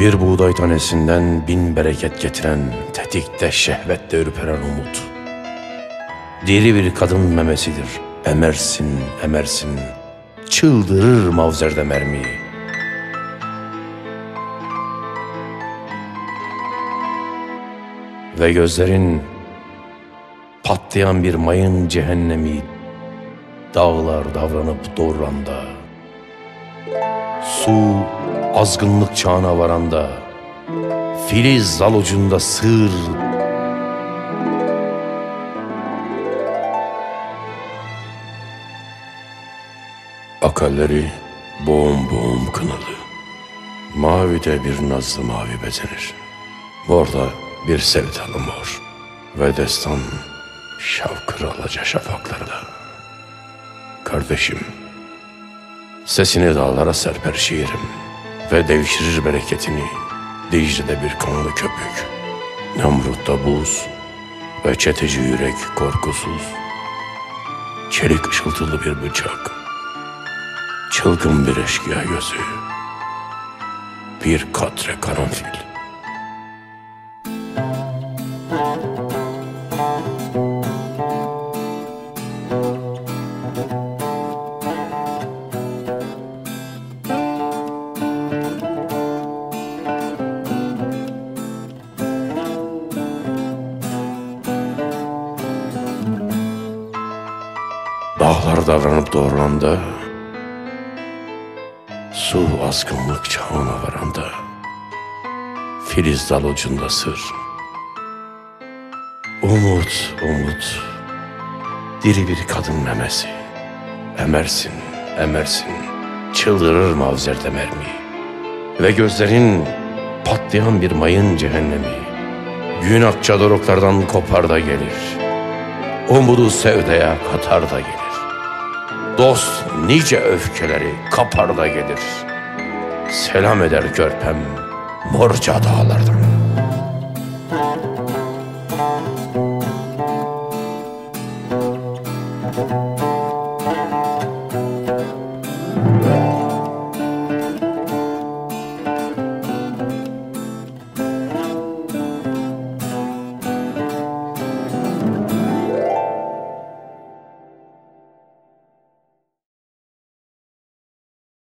Bir buğday tanesinden bin bereket getiren, tetikte şehvette ürperen umut. Diri bir kadın memesidir. Emersin, emersin, çıldırır mavzerde mermiyi. Ve gözlerin patlayan bir mayın cehennemi dağlar davranıp doğranda. Su azgınlık çağına varanda, filiz zal ucunda sığır. Akalleri boğum boğum kınalı. Mavide bir nazlı mavi bezenir. Morda bir sevdalı mor. Ve destan şavkır alaca şafaklarda. Kardeşim, Sesini dağlara serper şiirim ve devşirir bereketini Dicle'de bir kanlı köpük, Nemrut'ta buz ve çeteci yürek korkusuz. Çelik ışıltılı bir bıçak, çılgın bir eşkıya gözü, bir katre karanfil. Dağlar davranıp doğrulanda, su azgınlık çağına varanda, filiz dal ucunda sır. Umut, umut, diri bir kadın memesi. Emersin, emersin, çıldırır mavzerde mermi. Ve gözlerin patlayan bir mayın cehennemi. Gün akça doruklardan kopar da gelir. Umudu sevdaya katar da gelir. Dost nice öfkeleri kapar da gelir. Selam eder körpem morca dağlardan.